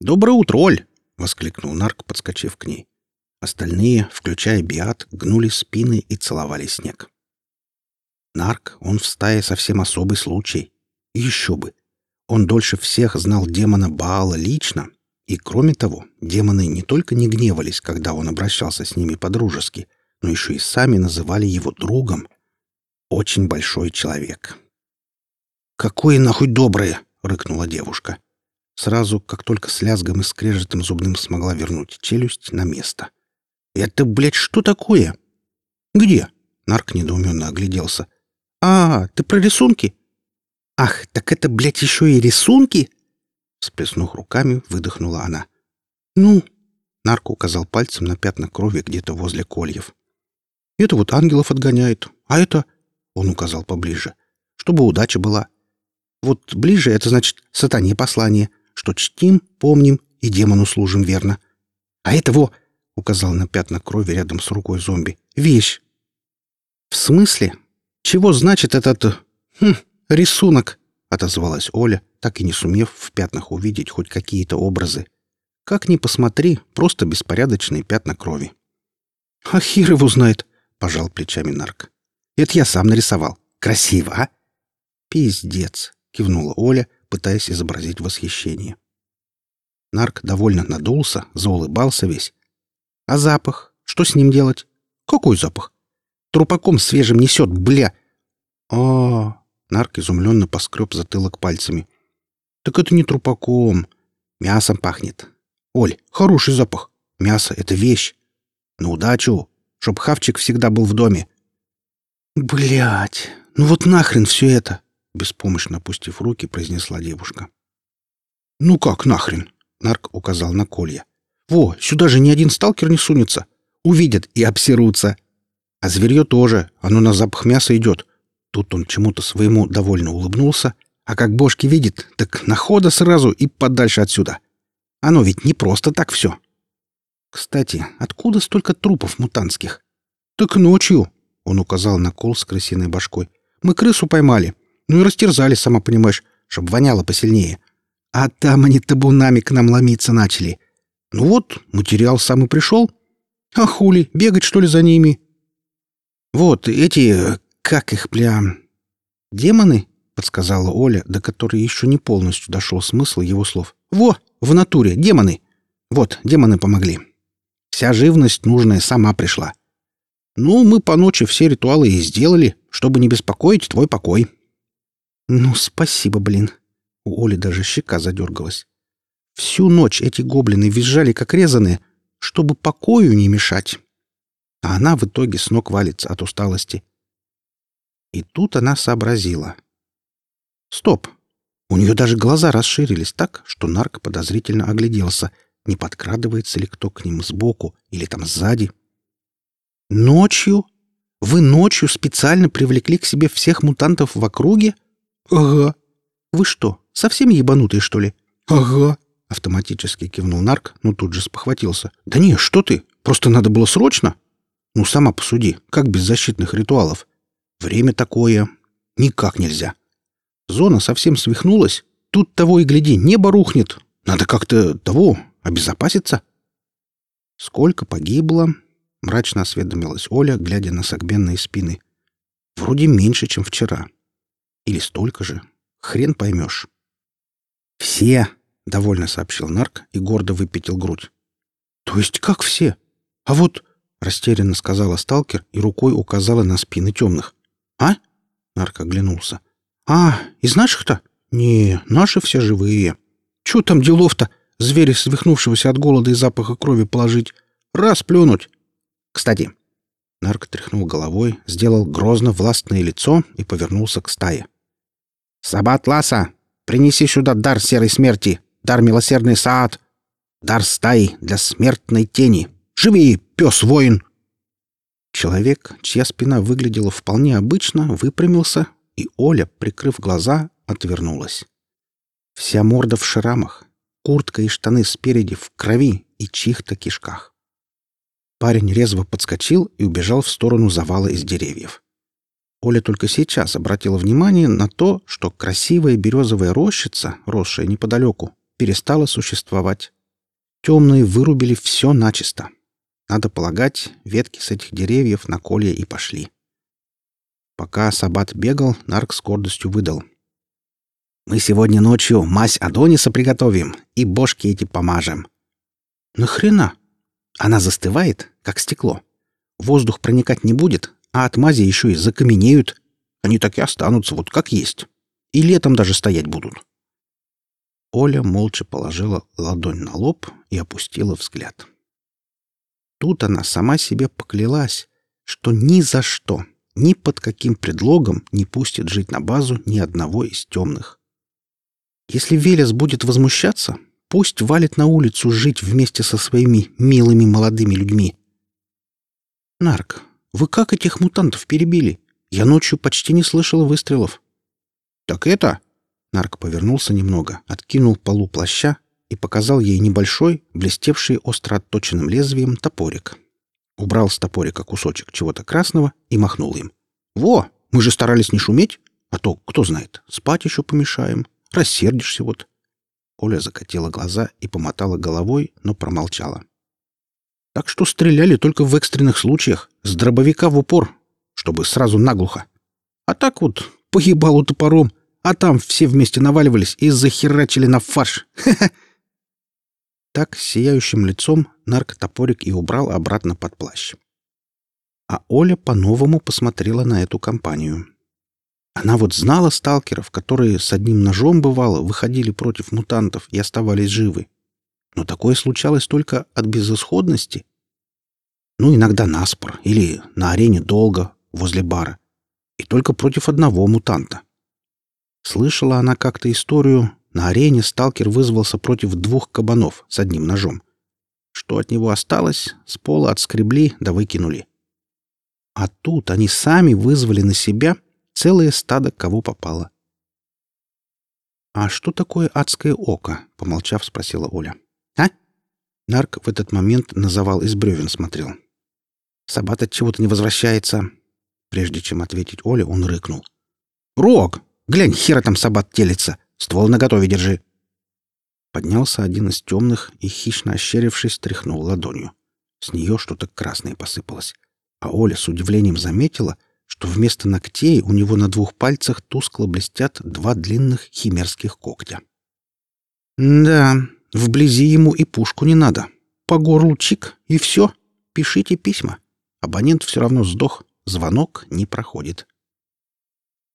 «Доброе утро, Оль!» — воскликнул Нарк, подскочив к ней. Остальные, включая Биат, гнули спины и целовали снег. Нарк, он в стае совсем особый случай. Еще бы. Он дольше всех знал демона Баала лично, и, кроме того, демоны не только не гневались, когда он обращался с ними по-дружески, но еще и сами называли его другом. Очень большой человек. «Какое нахуй доброе!» — рыкнула девушка. Сразу, как только с лязгом и скрежетом зубным смогла вернуть челюсть на место. «Это, блядь, что такое?» «Где?» — Нарк недоуменно огляделся. «А, ты про рисунки?» «Ах, так это, блядь, еще и рисунки?» Сплеснув руками, выдохнула она. «Ну?» — Нарк указал пальцем на пятна крови где-то возле кольев. «Это вот ангелов отгоняет, а это...» — он указал поближе. «Чтобы удача была. Вот ближе — это значит сатане послание, что чтим, помним и демону служим верно. А это во...» — указал на пятна крови рядом с рукой зомби. «Вещь». «В смысле? Чего значит этот... Хм, рисунок?» — отозвалась Оля, так и не сумев в пятнах увидеть хоть какие-то образы. Как ни посмотри, просто беспорядочные пятна крови. «А хер его знает!» — пожал плечами Нарк. «Это я сам нарисовал. Красиво, а?» «Пиздец!» — кивнула Оля, пытаясь изобразить восхищение. Нарк довольно надулся, заулыбался весь. «А запах? Что с ним делать?» «Какой запах?» «Трупаком свежим несет, бля!» «А, Нарк изумленно поскреб затылок пальцами. «Так это не трупаком. Мясом пахнет. Оль, хороший запах. Мясо — это вещь. На удачу, чтоб хавчик всегда был в доме». Блять, ну вот нахрен все это!» Беспомощно опустив руки, произнесла девушка. «Ну как нахрен?» — Нарк указал на колья. «Во, сюда же ни один сталкер не сунется. Увидят и обсерутся. А зверье тоже, оно на запах мяса идет. Тут он чему-то своему довольно улыбнулся, а как бошки видит, так находа сразу и подальше отсюда. Оно ведь не просто так все. Кстати, откуда столько трупов мутантских? Так ночью, он указал на кол с крысиной башкой. Мы крысу поймали. Ну и растерзали, сама понимаешь, чтобы воняло посильнее. А там они табунами к нам ломиться начали. Ну вот, материал сам и пришел. А хули, бегать что ли за ними? Вот эти, как их, бля... Демоны? Подсказала Оля, до которой еще не полностью дошел смысл его слов. Во, в натуре, демоны. Вот, демоны помогли. Вся живность нужная сама пришла. Ну, мы по ночи все ритуалы и сделали, чтобы не беспокоить твой покой. Ну, спасибо, блин. У Оли даже щека задергалась. Всю ночь эти гоблины визжали, как резаные, чтобы покою не мешать. А она в итоге с ног валится от усталости. И тут она сообразила. Стоп! У нее даже глаза расширились так, что нарк подозрительно огляделся, не подкрадывается ли кто к ним сбоку или там сзади. «Ночью? Вы ночью специально привлекли к себе всех мутантов в округе?» «Ага». «Вы что, совсем ебанутые, что ли?» «Ага», — автоматически кивнул нарк, но тут же спохватился. «Да не, что ты? Просто надо было срочно. Ну, сама посуди, как без защитных ритуалов. Время такое. Никак нельзя. Зона совсем свихнулась. Тут того и гляди, небо рухнет. Надо как-то того обезопаситься. Сколько погибло? Мрачно осведомилась Оля, глядя на согбенные спины. Вроде меньше, чем вчера. Или столько же. Хрен поймешь. «Все!» — довольно сообщил Нарк и гордо выпятил грудь. «То есть как все? А вот...» — растерянно сказала сталкер и рукой указала на спины темных. «А?» — Нарк оглянулся. «А, из наших-то? Не, наши все живые. Чё там делов-то? Зверя, свихнувшегося от голода и запаха крови, положить? Раз плюнуть. Кстати...» Нарк тряхнул головой, сделал грозно властное лицо и повернулся к стае. «Сабат Ласа, принеси сюда дар серой смерти, дар милосердный Саад, дар стаи для смертной тени. Живи, пес-воин!» Человек, чья спина выглядела вполне обычно, выпрямился, и Оля, прикрыв глаза, отвернулась. Вся морда в шрамах, куртка и штаны спереди в крови и чьих-то кишках. Парень резво подскочил и убежал в сторону завала из деревьев. Оля только сейчас обратила внимание на то, что красивая березовая рощица, росшая неподалеку, перестала существовать. Темные вырубили все начисто. Надо полагать, ветки с этих деревьев на колья и пошли. Пока Сабат бегал, Нарк с гордостью выдал. «Мы сегодня ночью мазь Адониса приготовим и бошки эти помажем». «Нахрена?» «Она застывает, как стекло. Воздух проникать не будет, а от мази еще и закаменеют. Они так и останутся, вот как есть. И летом даже стоять будут». Оля молча положила ладонь на лоб и опустила взгляд. Тут она сама себе поклялась, что ни за что, ни под каким предлогом не пустит жить на базу ни одного из темных. Если Велес будет возмущаться, пусть валит на улицу жить вместе со своими милыми молодыми людьми. Нарк, вы как этих мутантов перебили? Я ночью почти не слышала выстрелов. Так это... Нарк повернулся немного, откинул полу плаща и показал ей небольшой, блестевший остро отточенным лезвием топорик. Убрал с топорика кусочек чего-то красного и махнул им. «Во! Мы же старались не шуметь, а то, кто знает, спать еще помешаем. Рассердишься вот». Оля закатила глаза и помотала головой, но промолчала. «Так что стреляли только в экстренных случаях, с дробовика в упор, чтобы сразу наглухо. А так вот, погибал топором, а там все вместе наваливались и захерачили на фарш. Ха-ха!» Так, сияющим лицом, наркотопорик и убрал обратно под плащ. А Оля по-новому посмотрела на эту компанию. Она вот знала сталкеров, которые с одним ножом, бывало, выходили против мутантов и оставались живы. Но такое случалось только от безысходности. Ну, иногда наспор или на арене долго, возле бара. И только против одного мутанта. Слышала она как-то историю, на арене сталкер вызвался против двух кабанов с одним ножом. Что от него осталось, с пола отскребли да выкинули. А тут они сами вызвали на себя целое стадо кого попало. «А что такое адское око?» — помолчав, спросила Оля. «А?» Нарк в этот момент на завал из бревен смотрел. «Сабат от чего-то не возвращается». Прежде чем ответить Оле, он рыкнул. «Рог! Глянь, хера там Сабат телится! Ствол наготове держи!» Поднялся один из темных и, хищно ощерившись, тряхнул ладонью. С нее что-то красное посыпалось. А Оля с удивлением заметила, что вместо ногтей у него на двух пальцах тускло блестят два длинных химерских когтя. «Да, вблизи ему и пушку не надо. По горлу чик, и все. Пишите письма. Абонент все равно сдох, звонок не проходит».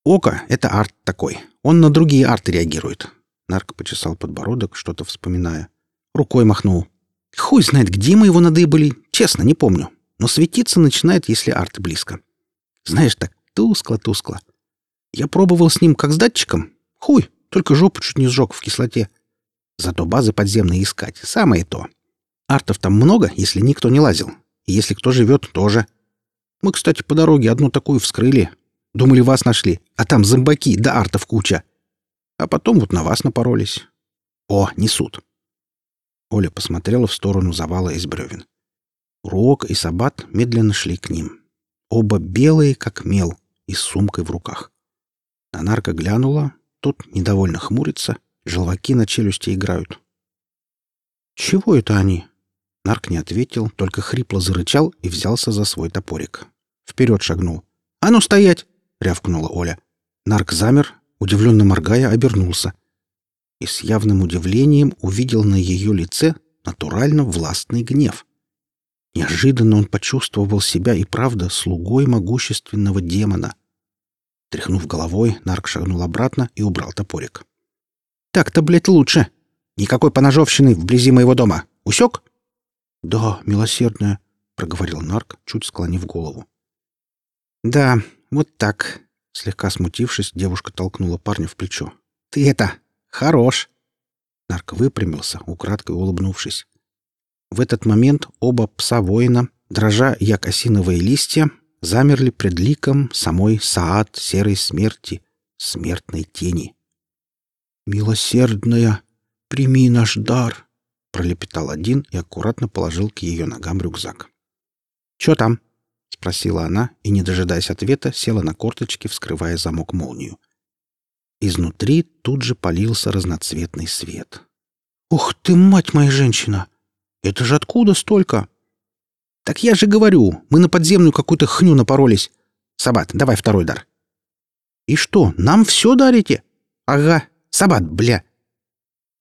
«Око — это арт такой. Он на другие арты реагирует». Нарк почесал подбородок, что-то вспоминая. Рукой махнул. «Хуй знает, где мы его надыбали. Честно, не помню. Но светиться начинает, если арт близко. Знаешь, так тускло-тускло. Я пробовал с ним как с датчиком. Хуй, только жопу чуть не сжег в кислоте. Зато базы подземные искать — самое то. Артов там много, если никто не лазил. И если кто живет, тоже. Мы, кстати, по дороге одну такую вскрыли, Думали, вас нашли, а там зомбаки да артов куча. А потом вот на вас напоролись. О, несут. Оля посмотрела в сторону завала из бревен. Руок и Сабат медленно шли к ним. Оба белые, как мел, и с сумкой в руках. На нарко глянула, тот недовольно хмурится, желваки на челюсти играют. «Чего это они?» Нарк не ответил, только хрипло зарычал и взялся за свой топорик. Вперед шагнул. «А ну стоять!» рявкнула Оля. Нарк замер, удивленно моргая, обернулся. И с явным удивлением увидел на ее лице натурально властный гнев. Неожиданно он почувствовал себя и правда слугой могущественного демона. Тряхнув головой, Нарк шагнул обратно и убрал топорик. «Так-то, блядь, лучше! Никакой поножовщины вблизи моего дома! Усек?» «Да, милосердная», — проговорил Нарк, чуть склонив голову. «Да, «Вот так», — слегка смутившись, девушка толкнула парня в плечо. «Ты это... хорош!» Нарк выпрямился, украдкой улыбнувшись. В этот момент оба пса-воина, дрожа як осиновые листья, замерли пред ликом самой Саад серой смерти, смертной тени. «Милосердная, прими наш дар!» — пролепетал один и аккуратно положил к ее ногам рюкзак. «Чё там?» — спросила она и, не дожидаясь ответа, села на корточки, вскрывая замок молнию. Изнутри тут же полился разноцветный свет. «Ух ты, мать моя женщина! Это же откуда столько?» «Так я же говорю, мы на подземную какую-то хню напоролись. Сабат, давай второй дар». «И что, нам все дарите?» «Ага, Сабат, бля!»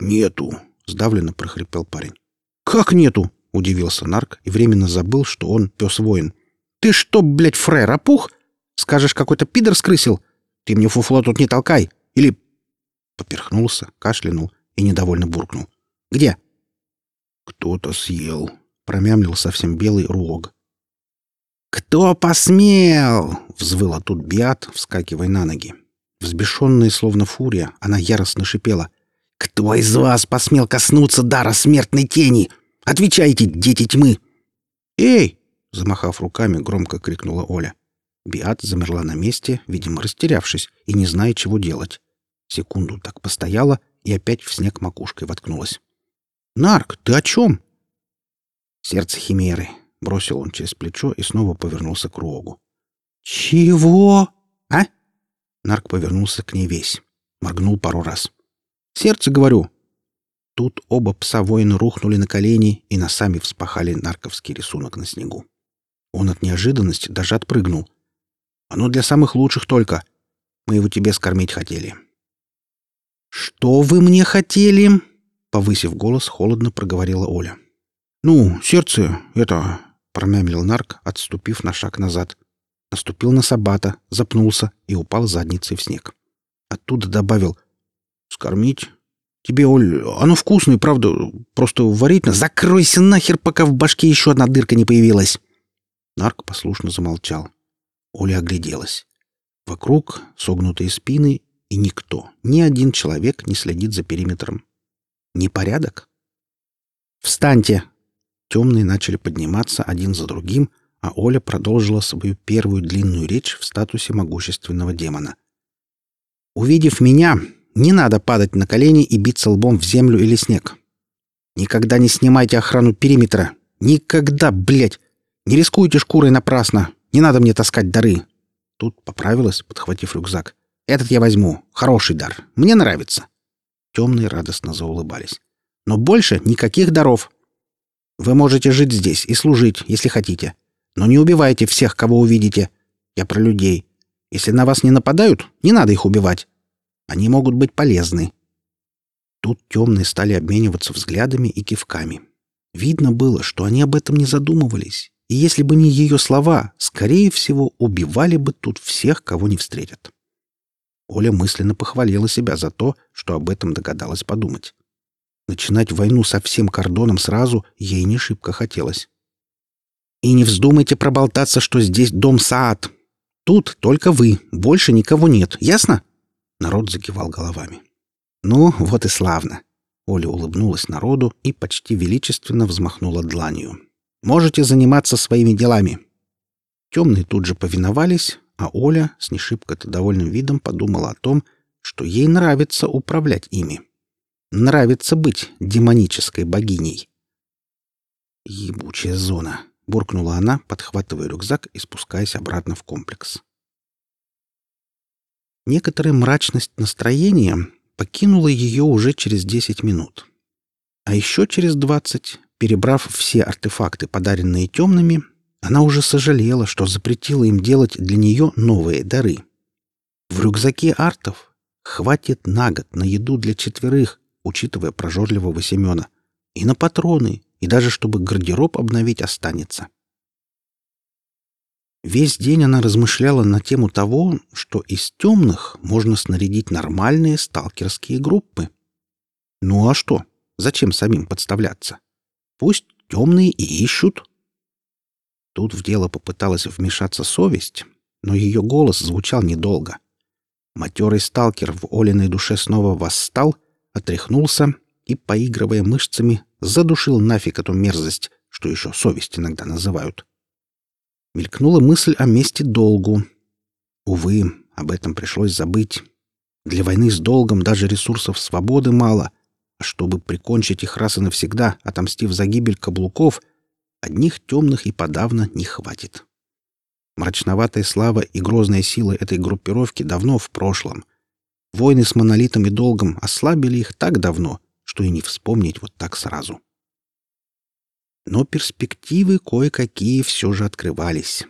«Нету», — сдавленно прохрипел парень. «Как нету?» — удивился нарк и временно забыл, что он пес-воин. «Ты что, блядь, фрер, опух? Скажешь, какой-то пидор скрысил? Ты мне фуфло тут не толкай! Или...» Поперхнулся, кашлянул и недовольно буркнул. «Где?» «Кто-то съел», — промямлил совсем белый руог. «Кто посмел?» — взвыла тут Биат, вскакивая на ноги. Взбешенная, словно фурия, она яростно шипела. «Кто из вас посмел коснуться дара смертной тени? Отвечайте, дети тьмы!» «Эй!» — замахав руками, громко крикнула Оля. Биат замерла на месте, видимо, растерявшись и не зная, чего делать. Секунду так постояла и опять в снег макушкой воткнулась. «Нарк, ты о чем?» «Сердце химеры», — бросил он через плечо и снова повернулся к Руогу. «Чего?» «А?» Нарк повернулся к ней весь. Моргнул пару раз. «Сердце, говорю!» Тут оба пса-воина рухнули на колени и носами вспахали нарковский рисунок на снегу. Он от неожиданности даже отпрыгнул. «Оно для самых лучших только. Мы его тебе скормить хотели». «Что вы мне хотели?» Повысив голос, холодно проговорила Оля. «Ну, сердце, это...» — промямлил нарк, отступив на шаг назад наступил на Сабата, запнулся и упал задницей в снег. Оттуда добавил «Скормить? Тебе, Оль, оно вкусное, правда, просто варить на... Закройся нахер, пока в башке еще одна дырка не появилась!» Нарк послушно замолчал. Оля огляделась. Вокруг согнутые спины, и никто, ни один человек не следит за периметром. Непорядок? «Встаньте!» Темные начали подниматься один за другим, а Оля продолжила свою первую длинную речь в статусе могущественного демона. «Увидев меня, не надо падать на колени и биться лбом в землю или снег. Никогда не снимайте охрану периметра. Никогда, блядь! Не рискуйте шкурой напрасно. Не надо мне таскать дары». Тут поправилась, подхватив рюкзак. «Этот я возьму. Хороший дар. Мне нравится». Темные радостно заулыбались. «Но больше никаких даров. Вы можете жить здесь и служить, если хотите. Но не убивайте всех, кого увидите. Я про людей. Если на вас не нападают, не надо их убивать. Они могут быть полезны. Тут темные стали обмениваться взглядами и кивками. Видно было, что они об этом не задумывались, и если бы не ее слова, скорее всего, убивали бы тут всех, кого не встретят. Оля мысленно похвалила себя за то, что об этом догадалась подумать. Начинать войну со всем кордоном сразу ей не шибко хотелось. И не вздумайте проболтаться, что здесь дом Саад. Тут только вы, больше никого нет, ясно?» Народ закивал головами. «Ну, вот и славно!» Оля улыбнулась народу и почти величественно взмахнула дланью. «Можете заниматься своими делами!» Темные тут же повиновались, а Оля с нешибко-то довольным видом подумала о том, что ей нравится управлять ими. Нравится быть демонической богиней. Ебучая зона буркнула она, подхватывая рюкзак и спускаясь обратно в комплекс. Некоторая мрачность настроения покинула ее уже через 10 минут. А еще через 20, перебрав все артефакты, подаренные темными, она уже сожалела, что запретила им делать для нее новые дары. В рюкзаке артов хватит на год на еду для четверых, учитывая прожорливого Семена, и на патроны, и даже чтобы гардероб обновить останется. Весь день она размышляла на тему того, что из темных можно снарядить нормальные сталкерские группы. Ну а что? Зачем самим подставляться? Пусть темные и ищут. Тут в дело попыталась вмешаться совесть, но ее голос звучал недолго. Матерый сталкер в Олиной душе снова восстал, отряхнулся и, поигрывая мышцами, задушил нафиг эту мерзость, что еще совесть иногда называют. Мелькнула мысль о месте долгу. Увы, об этом пришлось забыть. Для войны с долгом даже ресурсов свободы мало, а чтобы прикончить их раз и навсегда, отомстив за гибель каблуков, одних темных и подавно не хватит. Мрачноватая слава и грозная сила этой группировки давно в прошлом. Войны с монолитом и долгом ослабили их так давно, что и не вспомнить вот так сразу. Но перспективы кое-какие все же открывались.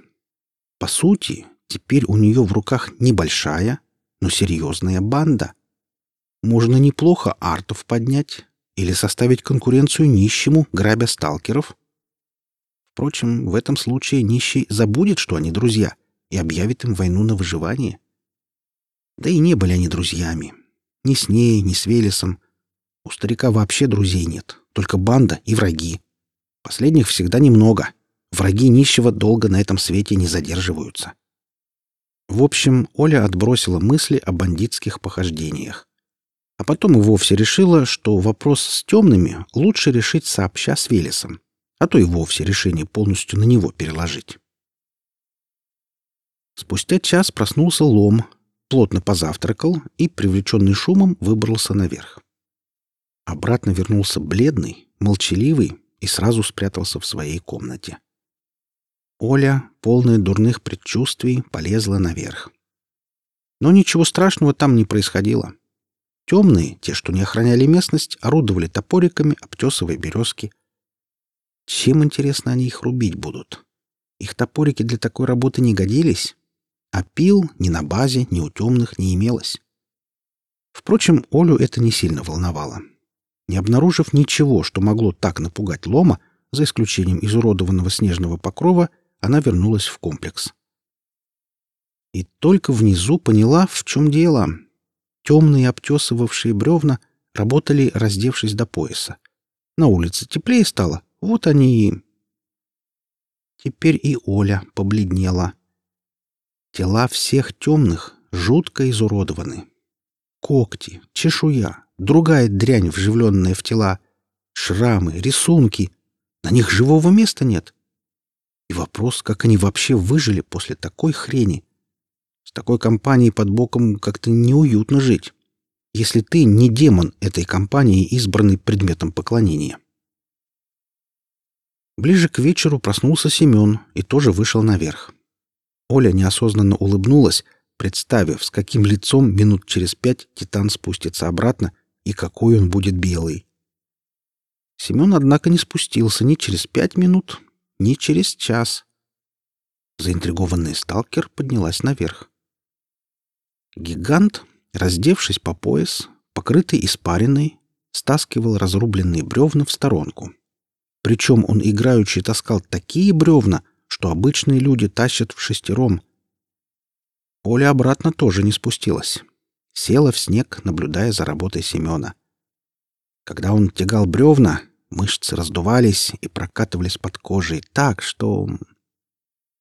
По сути, теперь у нее в руках небольшая, но серьезная банда. Можно неплохо артов поднять или составить конкуренцию нищему, грабя сталкеров. Впрочем, в этом случае нищий забудет, что они друзья, и объявит им войну на выживание. Да и не были они друзьями. Ни с ней, ни с Велесом. У старика вообще друзей нет, только банда и враги. Последних всегда немного. Враги нищего долго на этом свете не задерживаются. В общем, Оля отбросила мысли о бандитских похождениях. А потом и вовсе решила, что вопрос с темными лучше решить сообща с Велесом, а то и вовсе решение полностью на него переложить. Спустя час проснулся лом, плотно позавтракал и, привлеченный шумом, выбрался наверх. Обратно вернулся бледный, молчаливый и сразу спрятался в своей комнате. Оля, полная дурных предчувствий, полезла наверх. Но ничего страшного там не происходило. Темные, те, что не охраняли местность, орудовали топориками, обтесывая березки. Чем, интересно, они их рубить будут? Их топорики для такой работы не годились, а пил ни на базе, ни у темных не имелось. Впрочем, Олю это не сильно волновало. Не обнаружив ничего, что могло так напугать лома, за исключением изуродованного снежного покрова, она вернулась в комплекс. И только внизу поняла, в чем дело. Темные обтесывавшие бревна работали, раздевшись до пояса. На улице теплее стало, вот они и... Теперь и Оля побледнела. Тела всех темных жутко изуродованы. Когти, чешуя, другая дрянь, вживленная в тела, шрамы, рисунки. На них живого места нет. И вопрос, как они вообще выжили после такой хрени. С такой компанией под боком как-то неуютно жить, если ты не демон этой компании, избранный предметом поклонения. Ближе к вечеру проснулся Семен и тоже вышел наверх. Оля неосознанно улыбнулась, представив, с каким лицом минут через пять Титан спустится обратно и какой он будет белый. Семен, однако, не спустился ни через пять минут, не через час. Заинтригованный сталкер поднялась наверх. Гигант, раздевшись по пояс, покрытый испариной, стаскивал разрубленные бревна в сторонку. Причем он играючи таскал такие бревна, что обычные люди тащат в шестером. Оля обратно тоже не спустилась. Села в снег, наблюдая за работой Семена. Когда он тягал бревна, Мышцы раздувались и прокатывались под кожей так, что...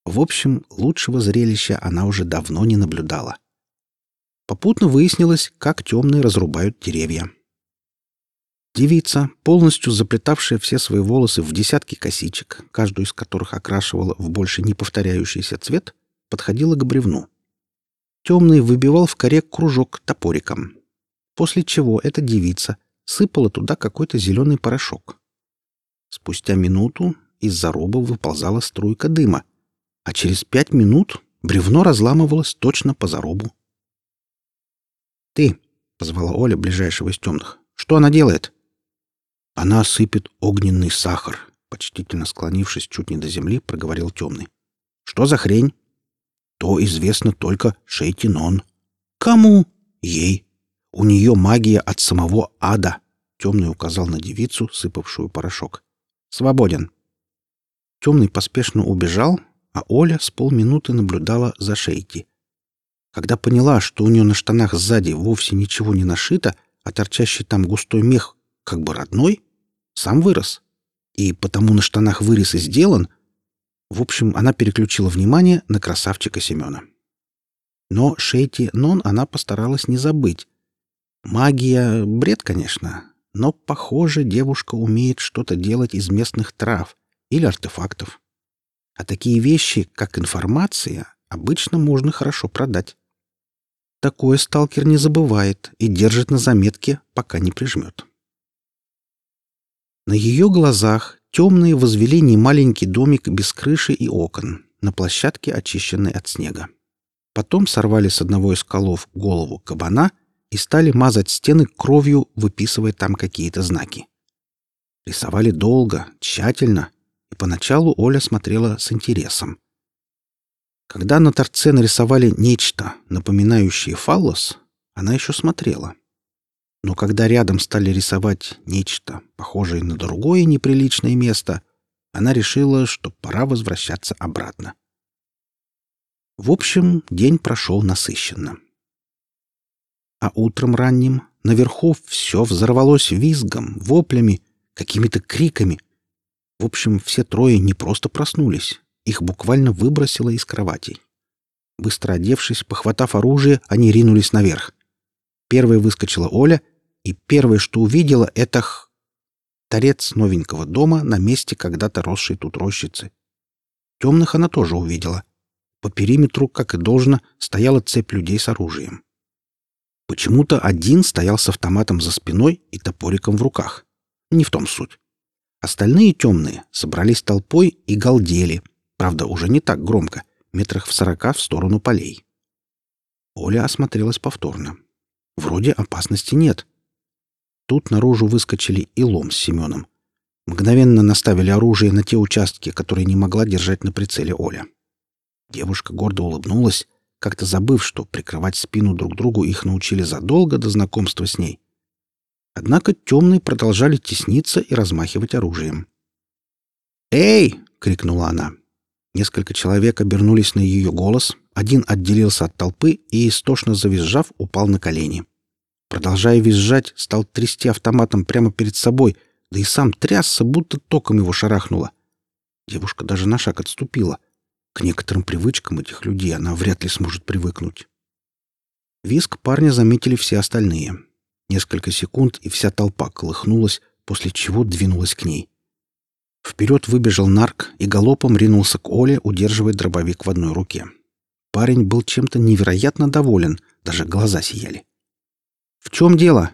В общем, лучшего зрелища она уже давно не наблюдала. Попутно выяснилось, как темные разрубают деревья. Девица, полностью заплетавшая все свои волосы в десятки косичек, каждую из которых окрашивала в больше не повторяющийся цвет, подходила к бревну. Темный выбивал в коре кружок топориком, после чего эта девица сыпала туда какой-то зеленый порошок. Спустя минуту из заруба выползала струйка дыма, а через пять минут бревно разламывалось точно по зарубу. «Ты!» — позвала Оля ближайшего из темных. «Что она делает?» «Она сыпет огненный сахар», — почтительно склонившись чуть не до земли, проговорил темный. «Что за хрень?» «То известно только Шейтинон». «Кому?» «Ей. У нее магия от самого ада», — темный указал на девицу, сыпавшую порошок. Свободен. Темный поспешно убежал, а Оля с полминуты наблюдала за Шейти. Когда поняла, что у нее на штанах сзади вовсе ничего не нашито, а торчащий там густой мех как бы родной, сам вырос. И потому на штанах вырез и сделан. В общем, она переключила внимание на красавчика Семена. Но Шейти Нон она постаралась не забыть. Магия — бред, конечно, но, похоже, девушка умеет что-то делать из местных трав или артефактов. А такие вещи, как информация, обычно можно хорошо продать. Такое сталкер не забывает и держит на заметке, пока не прижмет. На ее глазах темные возвели немаленький домик без крыши и окон на площадке, очищенной от снега. Потом сорвали с одного из колов голову кабана и стали мазать стены кровью, выписывая там какие-то знаки. Рисовали долго, тщательно, и поначалу Оля смотрела с интересом. Когда на торце нарисовали нечто, напоминающее фаллос, она еще смотрела. Но когда рядом стали рисовать нечто, похожее на другое неприличное место, она решила, что пора возвращаться обратно. В общем, день прошел насыщенно. А утром ранним наверху все взорвалось визгом, воплями, какими-то криками. В общем, все трое не просто проснулись, их буквально выбросило из кроватей. Быстро одевшись, похватав оружие, они ринулись наверх. Первой выскочила Оля, и первое, что увидела, это х... торец новенького дома на месте когда-то росшей тут рощицы. Темных она тоже увидела. По периметру, как и должно, стояла цепь людей с оружием. Почему-то один стоял с автоматом за спиной и топориком в руках. Не в том суть. Остальные темные собрались толпой и галдели, правда, уже не так громко, метрах в сорока в сторону полей. Оля осмотрелась повторно. Вроде опасности нет. Тут наружу выскочили и Лом с Семеном. Мгновенно наставили оружие на те участки, которые не могла держать на прицеле Оля. Девушка гордо улыбнулась, как-то забыв, что прикрывать спину друг другу их научили задолго до знакомства с ней. Однако темные продолжали тесниться и размахивать оружием. «Эй!» — крикнула она. Несколько человек обернулись на ее голос, один отделился от толпы и, истошно завизжав, упал на колени. Продолжая визжать, стал трясти автоматом прямо перед собой, да и сам трясся, будто током его шарахнуло. Девушка даже на шаг отступила — к некоторым привычкам этих людей она вряд ли сможет привыкнуть. Виск парня заметили все остальные. Несколько секунд, и вся толпа колыхнулась, после чего двинулась к ней. Вперед выбежал нарк и галопом ринулся к Оле, удерживая дробовик в одной руке. Парень был чем-то невероятно доволен, даже глаза сияли. «В чем дело?»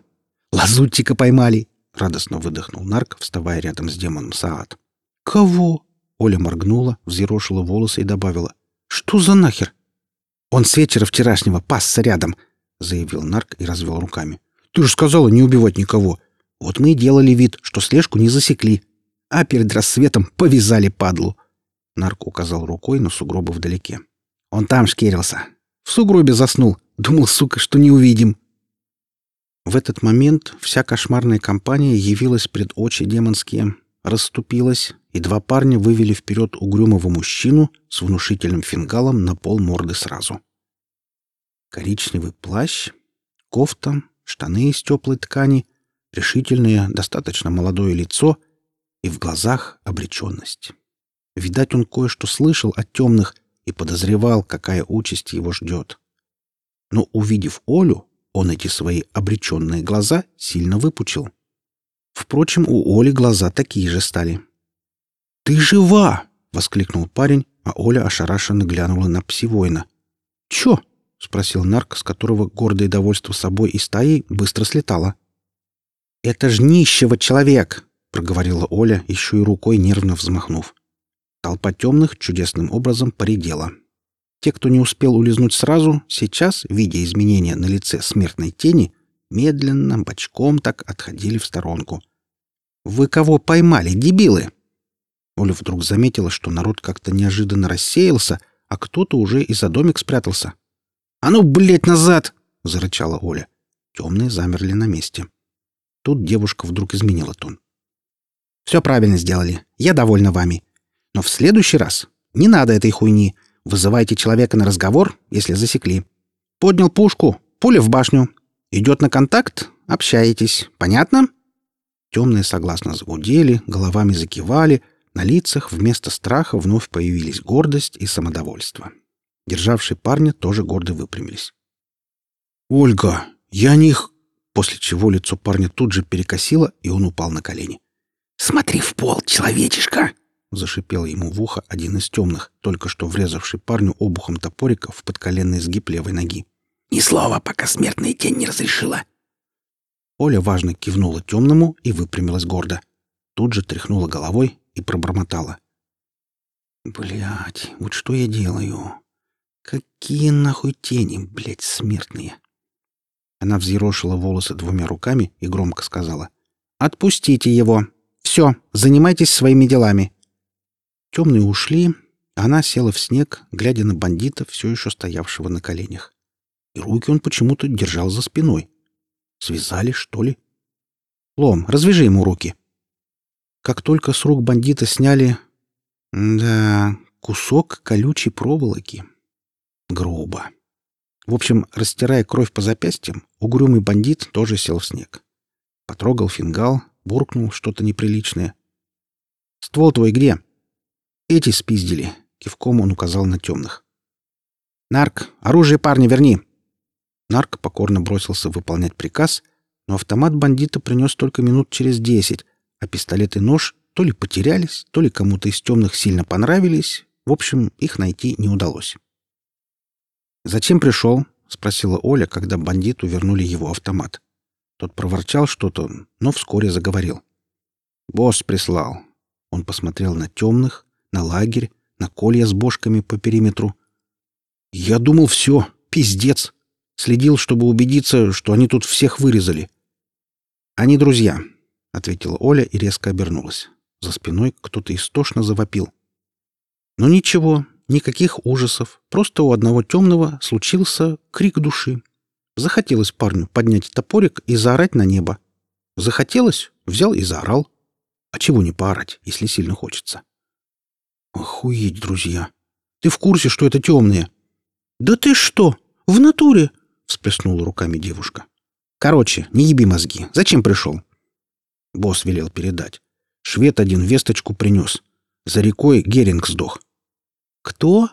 «Лазутчика поймали!» — радостно выдохнул нарк, вставая рядом с демоном Саат. «Кого?» Оля моргнула, взъерошила волосы и добавила. «Что за нахер?» «Он с вечера вчерашнего пасся рядом», — заявил нарк и развел руками. «Ты же сказала не убивать никого. Вот мы и делали вид, что слежку не засекли. А перед рассветом повязали падлу». Нарк указал рукой на сугробы вдалеке. «Он там шкерился. В сугробе заснул. Думал, сука, что не увидим». В этот момент вся кошмарная компания явилась пред очи демонские, расступилась, и два парня вывели вперед угрюмого мужчину с внушительным фингалом на пол морды сразу. Коричневый плащ, кофта, штаны из теплой ткани, решительное, достаточно молодое лицо и в глазах обреченность. Видать, он кое-что слышал от темных и подозревал, какая участь его ждет. Но, увидев Олю, он эти свои обреченные глаза сильно выпучил. Впрочем, у Оли глаза такие же стали. «Ты жива!» — воскликнул парень, а Оля ошарашенно глянула на псивоина. «Чё?» — спросил нарк, с которого гордое довольство собой и стаей быстро слетало. «Это ж нищего человек!» — проговорила Оля, еще и рукой нервно взмахнув. Толпа темных чудесным образом поредела. Те, кто не успел улизнуть сразу, сейчас, видя изменения на лице смертной тени, медленно, бочком так отходили в сторонку. «Вы кого поймали, дебилы?» Оля вдруг заметила, что народ как-то неожиданно рассеялся, а кто-то уже и за домик спрятался. «А ну, блядь, назад!» — зарычала Оля. Темные замерли на месте. Тут девушка вдруг изменила тон. «Все правильно сделали. Я довольна вами. Но в следующий раз не надо этой хуйни. Вызывайте человека на разговор, если засекли. Поднял пушку, пуля в башню. Идет на контакт, общаетесь. Понятно?» Темные согласно загудели, головами закивали, на лицах вместо страха вновь появились гордость и самодовольство. Державшие парня тоже гордо выпрямились. «Ольга, я них...» После чего лицо парня тут же перекосило, и он упал на колени. «Смотри в пол, человечишка!» Зашипел ему в ухо один из темных, только что врезавший парню обухом топорика в подколенный сгиб левой ноги. Ни слова, пока смертная тень не разрешила. Оля важно кивнула темному и выпрямилась гордо. Тут же тряхнула головой и пробормотала. Блять, вот что я делаю? Какие нахуй тени, блять, смертные? Она взъерошила волосы двумя руками и громко сказала. «Отпустите его! Все, занимайтесь своими делами!» Темные ушли, а она села в снег, глядя на бандита, все еще стоявшего на коленях. И руки он почему-то держал за спиной. Связали, что ли? «Лом, развяжи ему руки!» Как только с рук бандита сняли... Да, кусок колючей проволоки. Грубо. В общем, растирая кровь по запястьям, угрюмый бандит тоже сел в снег. Потрогал фингал, буркнул что-то неприличное. «Ствол твой где?» «Эти спиздили», — кивком он указал на темных. «Нарк, оружие парня верни!» Нарк покорно бросился выполнять приказ, но автомат бандита принес только минут через десять, а пистолет и нож то ли потерялись, то ли кому-то из темных сильно понравились. В общем, их найти не удалось. «Зачем пришел?» — спросила Оля, когда бандиту вернули его автомат. Тот проворчал что-то, но вскоре заговорил. «Босс прислал». Он посмотрел на темных, на лагерь, на колья с бошками по периметру. «Я думал, все, пиздец. Следил, чтобы убедиться, что они тут всех вырезали». «Они друзья», — ответила Оля и резко обернулась. За спиной кто-то истошно завопил. «Ну ничего, Никаких ужасов. Просто у одного темного случился крик души. Захотелось парню поднять топорик и заорать на небо. Захотелось — взял и заорал. А чего не поорать, если сильно хочется? Охуеть, друзья! Ты в курсе, что это темные? Да ты что? В натуре? Всплеснула руками девушка. Короче, не еби мозги. Зачем пришел? Босс велел передать. Швед один весточку принес. За рекой Геринг сдох. Кто?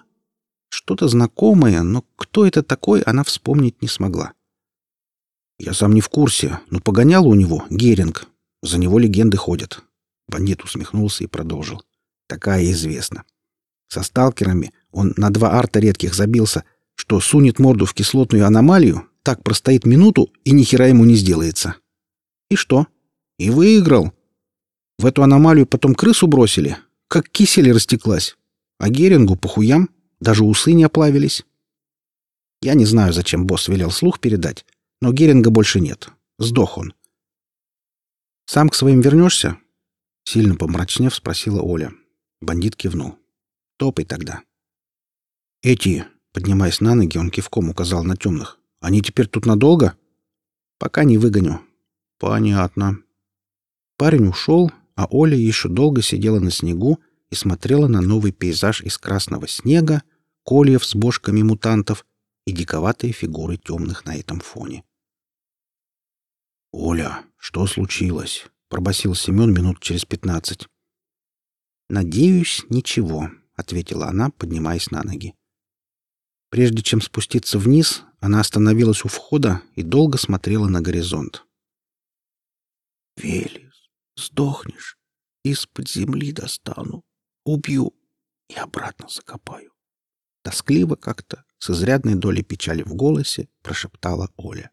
Что-то знакомое, но кто это такой, она вспомнить не смогла. Я сам не в курсе, но погонял у него Геринг. За него легенды ходят. Бандит усмехнулся и продолжил. Такая известна. Со сталкерами он на два арта редких забился, что сунет морду в кислотную аномалию, так простоит минуту и ни хера ему не сделается. И что? И выиграл. В эту аномалию потом крысу бросили, как кисель растеклась. А Герингу похуям, даже усы не оплавились. Я не знаю, зачем босс велел слух передать, но Геринга больше нет. Сдох он. «Сам к своим вернешься?» Сильно помрачнев спросила Оля. Бандит кивнул. «Топай тогда». «Эти...» Поднимаясь на ноги, он кивком указал на темных. «Они теперь тут надолго?» «Пока не выгоню». «Понятно». Парень ушел, а Оля еще долго сидела на снегу, и смотрела на новый пейзаж из красного снега, кольев с бошками мутантов и диковатые фигуры темных на этом фоне. «Оля, что случилось?» — пробасил Семен минут через пятнадцать. «Надеюсь, ничего», — ответила она, поднимаясь на ноги. Прежде чем спуститься вниз, она остановилась у входа и долго смотрела на горизонт. «Велес, сдохнешь, из-под земли достану», Убью и обратно закопаю. Тоскливо как-то, с изрядной долей печали в голосе, прошептала Оля.